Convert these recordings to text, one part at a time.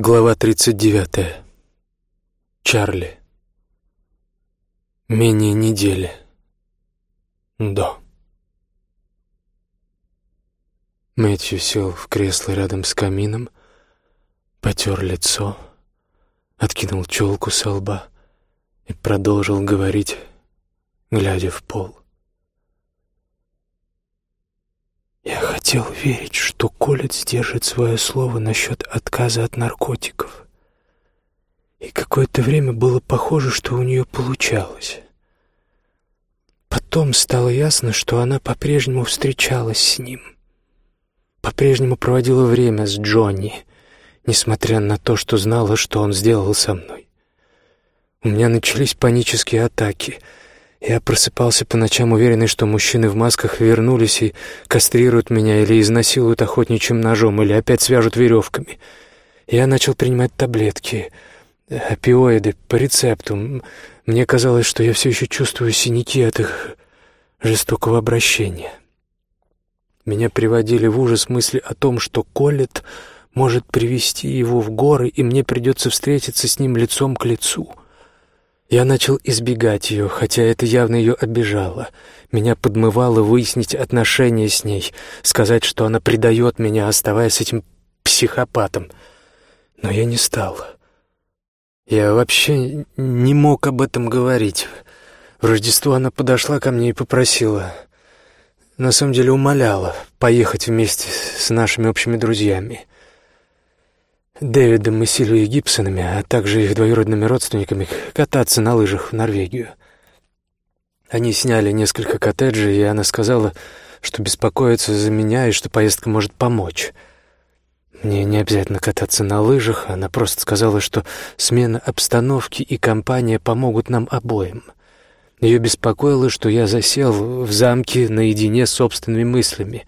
Глава 39. Чарли. Менее недели. До. Мэтью сел в кресло рядом с камином, потер лицо, откинул челку со лба и продолжил говорить, глядя в пол. Я хотел верить, что Колец держит свое слово насчет отказа от наркотиков. И какое-то время было похоже, что у нее получалось. Потом стало ясно, что она по-прежнему встречалась с ним. По-прежнему проводила время с Джонни, несмотря на то, что знала, что он сделал со мной. У меня начались панические атаки — я просыпался по ночам, уверенный, что мужчины в масках вернулись и кастрируют меня или изнасилуют охотничьим ножом, или опять свяжут веревками. Я начал принимать таблетки, опиоиды по рецепту. Мне казалось, что я все еще чувствую синяки от их жестокого обращения. Меня приводили в ужас мысли о том, что Коллет может привести его в горы, и мне придется встретиться с ним лицом к лицу — я начал избегать ее, хотя это явно ее обижало. Меня подмывало выяснить отношения с ней, сказать, что она предает меня, оставаясь этим психопатом. Но я не стал. Я вообще не мог об этом говорить. В Рождество она подошла ко мне и попросила, на самом деле умоляла, поехать вместе с нашими общими друзьями. Дэвидом и Сильвией Гибсонами, а также их двоюродными родственниками, кататься на лыжах в Норвегию. Они сняли несколько коттеджей, и она сказала, что беспокоится за меня и что поездка может помочь. Мне не обязательно кататься на лыжах, она просто сказала, что смена обстановки и компания помогут нам обоим. Ее беспокоило, что я засел в замке наедине с собственными мыслями.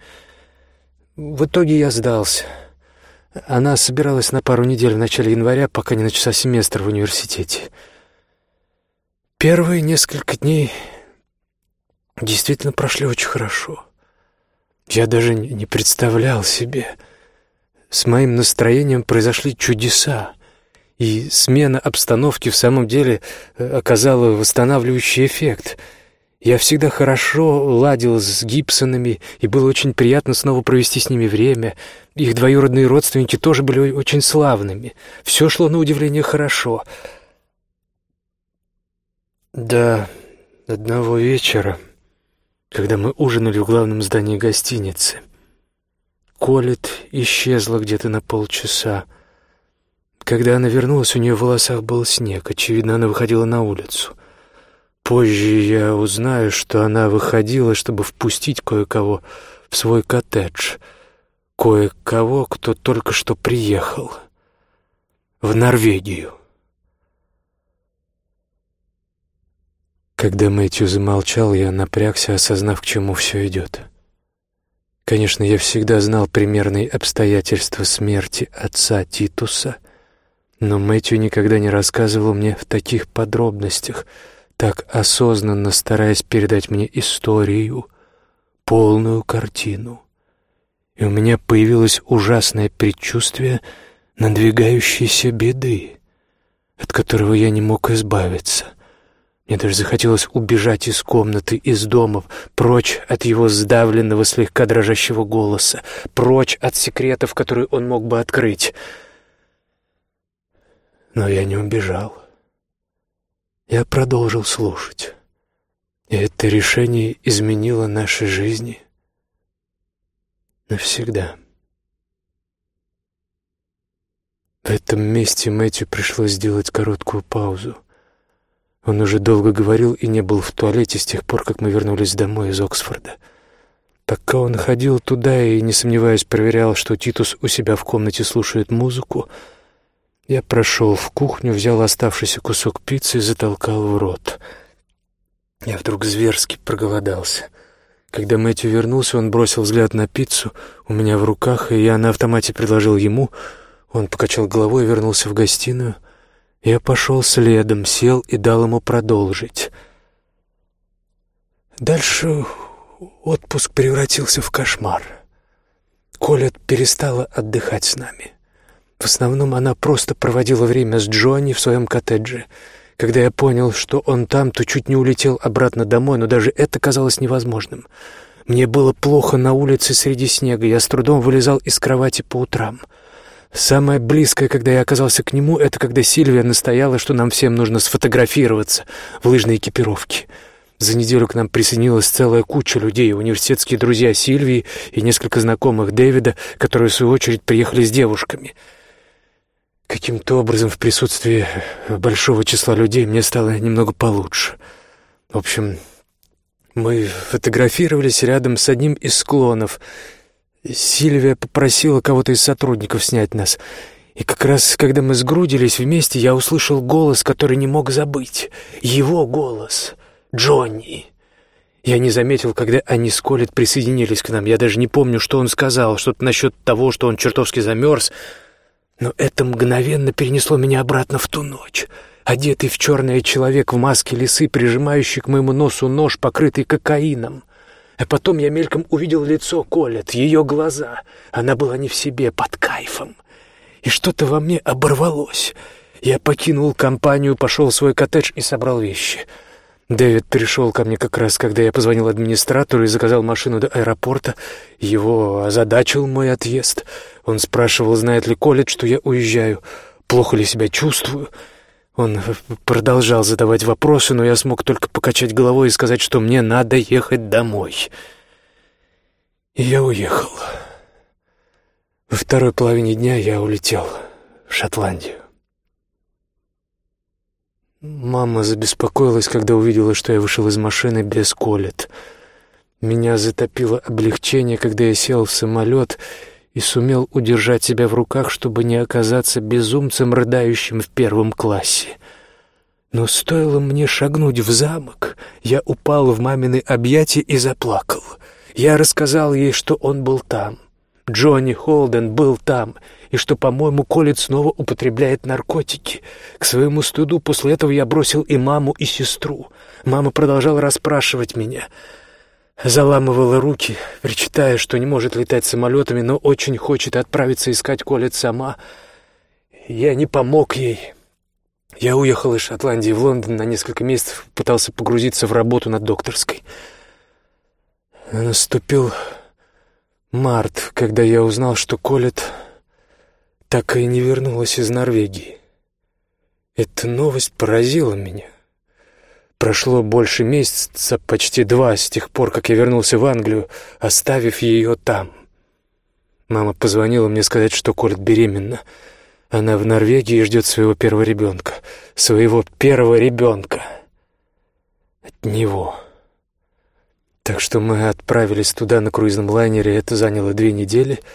В итоге я сдался — она собиралась на пару недель в начале января, пока не начался семестр в университете. Первые несколько дней действительно прошли очень хорошо. Я даже не представлял себе. С моим настроением произошли чудеса, и смена обстановки в самом деле э, оказала восстанавливающий эффект — я всегда хорошо ладил с Гибсонами, и было очень приятно снова провести с ними время. Их двоюродные родственники тоже были очень славными. Все шло на удивление хорошо. До одного вечера, когда мы ужинали в главном здании гостиницы, Колет исчезла где-то на полчаса. Когда она вернулась, у нее в волосах был снег. Очевидно, она выходила на улицу. Позже я узнаю, что она выходила, чтобы впустить кое-кого в свой коттедж. Кое-кого, кто только что приехал. В Норвегию. Когда Мэтью замолчал, я напрягся, осознав, к чему все идет. Конечно, я всегда знал примерные обстоятельства смерти отца Титуса, но Мэтью никогда не рассказывал мне в таких подробностях — так осознанно стараясь передать мне историю, полную картину. И у меня появилось ужасное предчувствие надвигающейся беды, от которого я не мог избавиться. Мне даже захотелось убежать из комнаты, из домов, прочь от его сдавленного, слегка дрожащего голоса, прочь от секретов, которые он мог бы открыть. Но я не убежал. Я продолжил слушать. И это решение изменило наши жизни навсегда. В этом месте Мэтью пришлось сделать короткую паузу. Он уже долго говорил и не был в туалете с тех пор, как мы вернулись домой из Оксфорда. Пока он ходил туда и, не сомневаясь, проверял, что Титус у себя в комнате слушает музыку, я прошел в кухню, взял оставшийся кусок пиццы и затолкал в рот. Я вдруг зверски проголодался. Когда Мэтью вернулся, он бросил взгляд на пиццу у меня в руках, и я на автомате предложил ему. Он покачал головой и вернулся в гостиную. Я пошел следом, сел и дал ему продолжить. Дальше отпуск превратился в кошмар. Коля перестала отдыхать с нами. В основном она просто проводила время с Джонни в своем коттедже. Когда я понял, что он там, то чуть не улетел обратно домой, но даже это казалось невозможным. Мне было плохо на улице среди снега, я с трудом вылезал из кровати по утрам. Самое близкое, когда я оказался к нему, это когда Сильвия настояла, что нам всем нужно сфотографироваться в лыжной экипировке. За неделю к нам присоединилась целая куча людей, университетские друзья Сильвии и несколько знакомых Дэвида, которые, в свою очередь, приехали с девушками. Каким-то образом в присутствии большого числа людей мне стало немного получше. В общем, мы фотографировались рядом с одним из склонов. Сильвия попросила кого-то из сотрудников снять нас. И как раз, когда мы сгрудились вместе, я услышал голос, который не мог забыть. Его голос. Джонни. Я не заметил, когда они с Колет присоединились к нам. Я даже не помню, что он сказал, что-то насчет того, что он чертовски замерз. Но это мгновенно перенесло меня обратно в ту ночь. Одетый в черное человек в маске лисы, прижимающий к моему носу нож, покрытый кокаином. А потом я мельком увидел лицо Колет, ее глаза. Она была не в себе, под кайфом. И что-то во мне оборвалось. Я покинул компанию, пошел в свой коттедж и собрал вещи — Дэвид пришел ко мне как раз, когда я позвонил администратору и заказал машину до аэропорта. Его озадачил мой отъезд. Он спрашивал, знает ли колледж, что я уезжаю, плохо ли себя чувствую. Он продолжал задавать вопросы, но я смог только покачать головой и сказать, что мне надо ехать домой. И я уехал. Во второй половине дня я улетел в Шотландию. Мама забеспокоилась, когда увидела, что я вышел из машины без колет. Меня затопило облегчение, когда я сел в самолет и сумел удержать себя в руках, чтобы не оказаться безумцем, рыдающим в первом классе. Но стоило мне шагнуть в замок, я упал в мамины объятия и заплакал. Я рассказал ей, что он был там. Джонни Холден был там, и что, по-моему, Колет снова употребляет наркотики. К своему стыду после этого я бросил и маму, и сестру. Мама продолжала расспрашивать меня. Заламывала руки, причитая, что не может летать самолетами, но очень хочет отправиться искать Колет сама. Я не помог ей. Я уехал из Шотландии в Лондон на несколько месяцев, пытался погрузиться в работу над докторской. Наступил март, когда я узнал, что Колет так и не вернулась из Норвегии. Эта новость поразила меня. Прошло больше месяца, почти два, с тех пор, как я вернулся в Англию, оставив ее там. Мама позвонила мне сказать, что Колет беременна. Она в Норвегии и ждет своего первого ребенка. Своего первого ребенка. От него. Так что мы отправились туда на круизном лайнере. Это заняло две недели —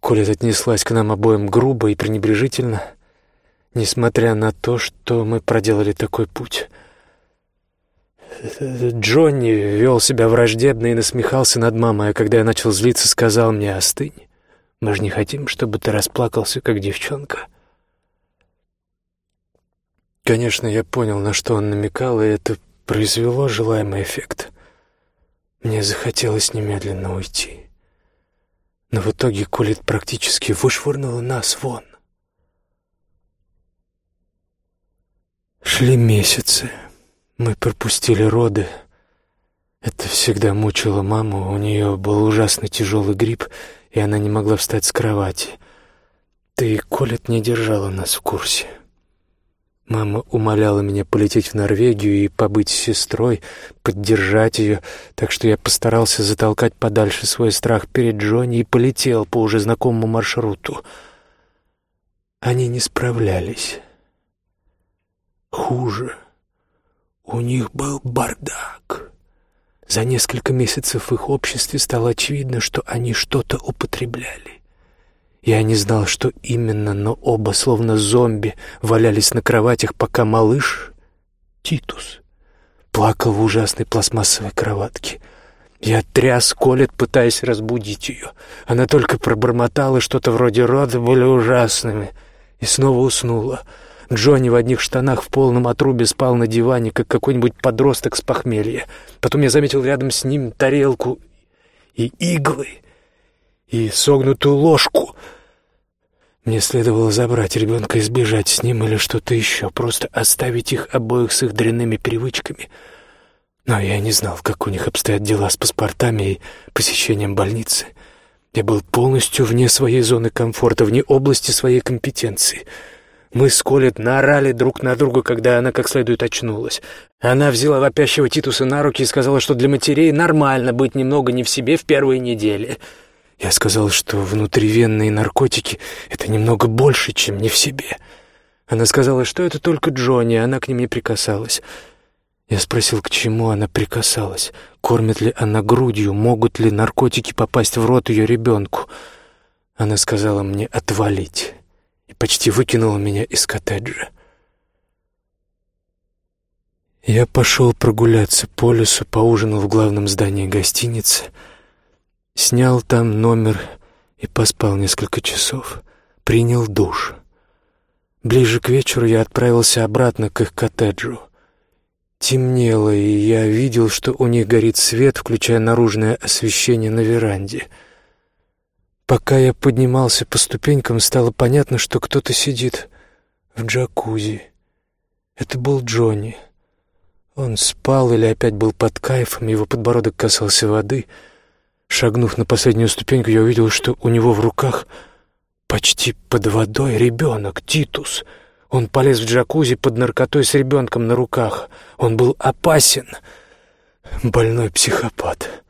Колет отнеслась к нам обоим грубо и пренебрежительно, несмотря на то, что мы проделали такой путь. Джонни вел себя враждебно и насмехался над мамой, а когда я начал злиться, сказал мне «Остынь, мы же не хотим, чтобы ты расплакался, как девчонка». Конечно, я понял, на что он намекал, и это произвело желаемый эффект. Мне захотелось немедленно уйти. Но в итоге Колет практически вышвырнула нас вон. Шли месяцы. Мы пропустили роды. Это всегда мучило маму. У нее был ужасно тяжелый грипп, и она не могла встать с кровати. Ты, Колет, не держала нас в курсе. Мама умоляла меня полететь в Норвегию и побыть с сестрой, поддержать ее, так что я постарался затолкать подальше свой страх перед Джонни и полетел по уже знакомому маршруту. Они не справлялись. Хуже. У них был бардак. За несколько месяцев в их обществе стало очевидно, что они что-то употребляли. Я не знал, что именно, но оба, словно зомби, валялись на кроватях, пока малыш, Титус, плакал в ужасной пластмассовой кроватке. Я тряс Колет, пытаясь разбудить ее. Она только пробормотала что-то вроде «роды были ужасными» и снова уснула. Джонни в одних штанах в полном отрубе спал на диване, как какой-нибудь подросток с похмелья. Потом я заметил рядом с ним тарелку и иглы — и согнутую ложку. Мне следовало забрать ребенка и сбежать с ним или что-то еще, просто оставить их обоих с их дрянными привычками. Но я не знал, как у них обстоят дела с паспортами и посещением больницы. Я был полностью вне своей зоны комфорта, вне области своей компетенции. Мы с Колет наорали друг на друга, когда она как следует очнулась. Она взяла вопящего Титуса на руки и сказала, что для матерей нормально быть немного не в себе в первые недели — я сказал, что внутривенные наркотики — это немного больше, чем не в себе. Она сказала, что это только Джонни, она к ним не прикасалась. Я спросил, к чему она прикасалась, кормит ли она грудью, могут ли наркотики попасть в рот ее ребенку. Она сказала мне «отвалить» почти выкинула меня из коттеджа. Я пошел прогуляться по лесу, поужинал в главном здании гостиницы — Снял там номер и поспал несколько часов. Принял душ. Ближе к вечеру я отправился обратно к их коттеджу. Темнело, и я видел, что у них горит свет, включая наружное освещение на веранде. Пока я поднимался по ступенькам, стало понятно, что кто-то сидит в джакузи. Это был Джонни. Он спал или опять был под кайфом, его подбородок касался воды — Шагнув на последнюю ступеньку, я увидел, что у него в руках почти под водой ребенок, Титус. Он полез в джакузи под наркотой с ребенком на руках. Он был опасен. Больной психопат.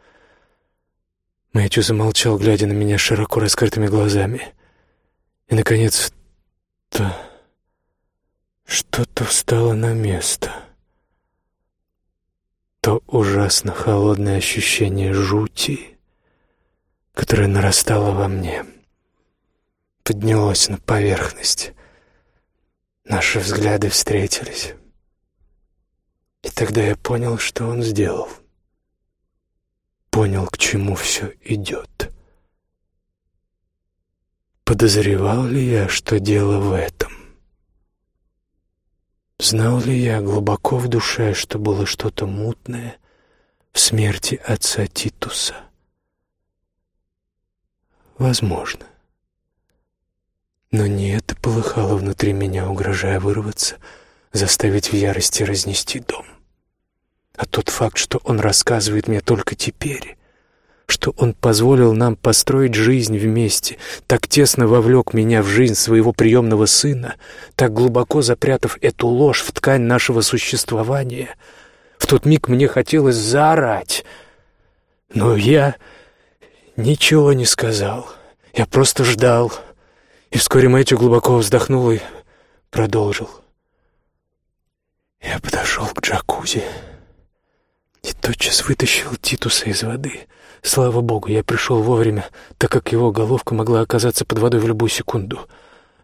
Мэтью замолчал, глядя на меня широко раскрытыми глазами. И, наконец, то что-то встало на место. То ужасно холодное ощущение жути, которое нарастало во мне, поднялось на поверхность. Наши взгляды встретились. И тогда я понял, что он сделал. Понял, к чему все идет. Подозревал ли я, что дело в этом? Знал ли я глубоко в душе, что было что-то мутное в смерти отца Титуса? Возможно. Но не это полыхало внутри меня, угрожая вырваться, заставить в ярости разнести дом. А тот факт, что он рассказывает мне только теперь, что он позволил нам построить жизнь вместе, так тесно вовлек меня в жизнь своего приемного сына, так глубоко запрятав эту ложь в ткань нашего существования. В тот миг мне хотелось заорать, но я Ничего не сказал. Я просто ждал. И вскоре Мэтью глубоко вздохнул и продолжил. Я подошел к джакузи и тотчас вытащил Титуса из воды. Слава богу, я пришел вовремя, так как его головка могла оказаться под водой в любую секунду.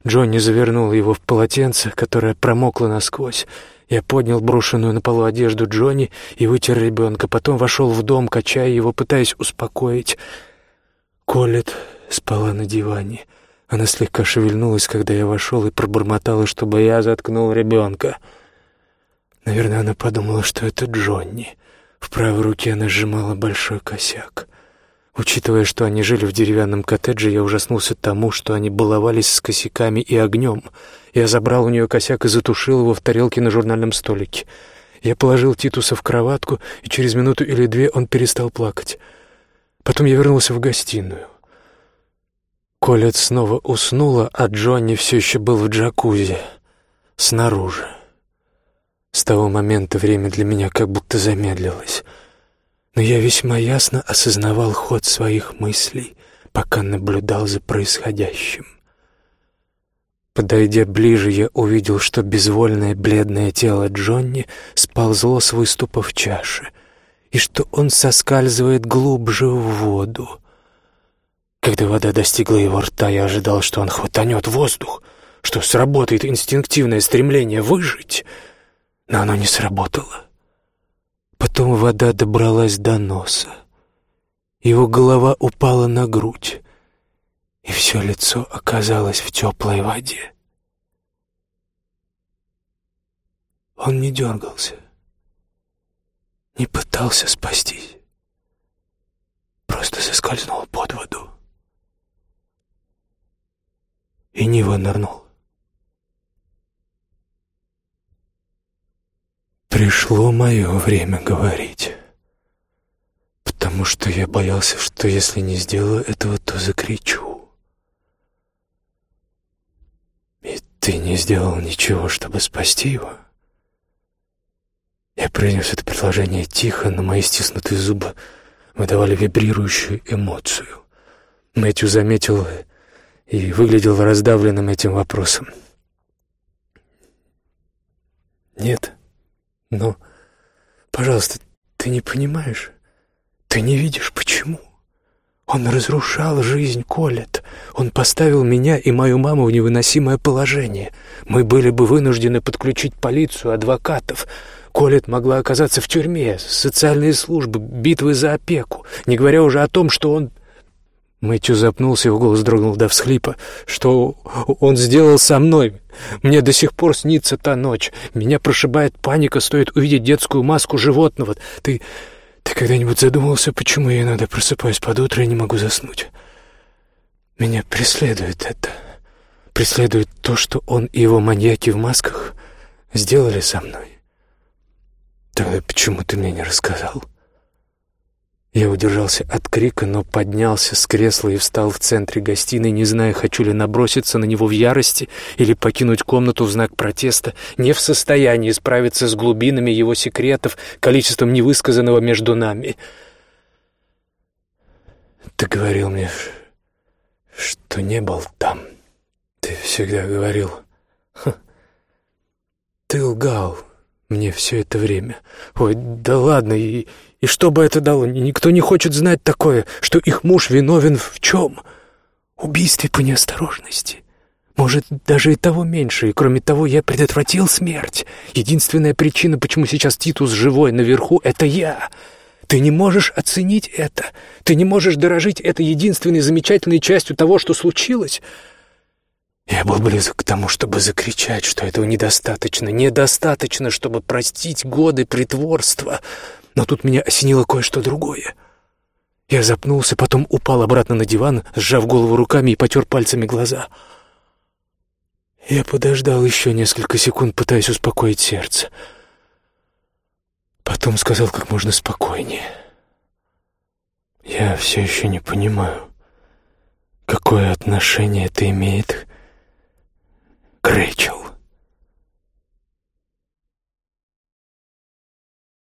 Джонни завернул его в полотенце, которое промокло насквозь. Я поднял брошенную на полу одежду Джонни и вытер ребенка, потом вошел в дом, качая его, пытаясь успокоить. Колет спала на диване. Она слегка шевельнулась, когда я вошел, и пробормотала, чтобы я заткнул ребенка. Наверное, она подумала, что это Джонни. В правой руке она сжимала большой косяк. Учитывая, что они жили в деревянном коттедже, я ужаснулся тому, что они баловались с косяками и огнем. Я забрал у нее косяк и затушил его в тарелке на журнальном столике. Я положил Титуса в кроватку, и через минуту или две он перестал плакать. Потом я вернулся в гостиную. Колет снова уснула, а Джонни все еще был в джакузи, снаружи. С того момента время для меня как будто замедлилось. Но я весьма ясно осознавал ход своих мыслей, пока наблюдал за происходящим. Подойдя ближе, я увидел, что безвольное бледное тело Джонни сползло с выступа в чаше — и что он соскальзывает глубже в воду. Когда вода достигла его рта, я ожидал, что он хватанет воздух, что сработает инстинктивное стремление выжить, но оно не сработало. Потом вода добралась до носа. Его голова упала на грудь, и все лицо оказалось в теплой воде. Он не дергался не пытался спастись. Просто соскользнул под воду. и Нива нырнул. Пришло мое время говорить, потому что я боялся, что если не сделаю этого, то закричу. И ты не сделал ничего, чтобы спасти его. Я произнес это предложение тихо, но мои стиснутые зубы выдавали вибрирующую эмоцию. Мэтью заметил и выглядел раздавленным этим вопросом. «Нет, но, пожалуйста, ты не понимаешь, ты не видишь, почему?» Он разрушал жизнь Колет. Он поставил меня и мою маму в невыносимое положение. Мы были бы вынуждены подключить полицию, адвокатов. Колет могла оказаться в тюрьме, социальные службы, битвы за опеку, не говоря уже о том, что он... Мэтью запнулся, его голос дрогнул до всхлипа. «Что он сделал со мной? Мне до сих пор снится та ночь. Меня прошибает паника, стоит увидеть детскую маску животного. Ты... ты когда-нибудь задумывался, почему я иногда просыпаюсь под утро и не могу заснуть? Меня преследует это. Преследует то, что он и его маньяки в масках сделали со мной. Тогда почему ты мне не рассказал?» Я удержался от крика, но поднялся с кресла и встал в центре гостиной, не зная, хочу ли наброситься на него в ярости или покинуть комнату в знак протеста, не в состоянии справиться с глубинами его секретов, количеством невысказанного между нами. Ты говорил мне, что не был там. Ты всегда говорил... Ха, ты лгал мне все это время. Ой, да ладно, и, и что бы это дало? Никто не хочет знать такое, что их муж виновен в чем? Убийстве по неосторожности. Может, даже и того меньше, и кроме того, я предотвратил смерть. Единственная причина, почему сейчас Титус живой наверху, — это я. Ты не можешь оценить это. Ты не можешь дорожить этой единственной замечательной частью того, что случилось. Я был близок к тому, чтобы закричать, что этого недостаточно, недостаточно, чтобы простить годы притворства. Но тут меня осенило кое-что другое. Я запнулся, потом упал обратно на диван, сжав голову руками и потер пальцами глаза. Я подождал еще несколько секунд, пытаясь успокоить сердце. Потом сказал как можно спокойнее. «Я все еще не понимаю, какое отношение это имеет Рэйчел.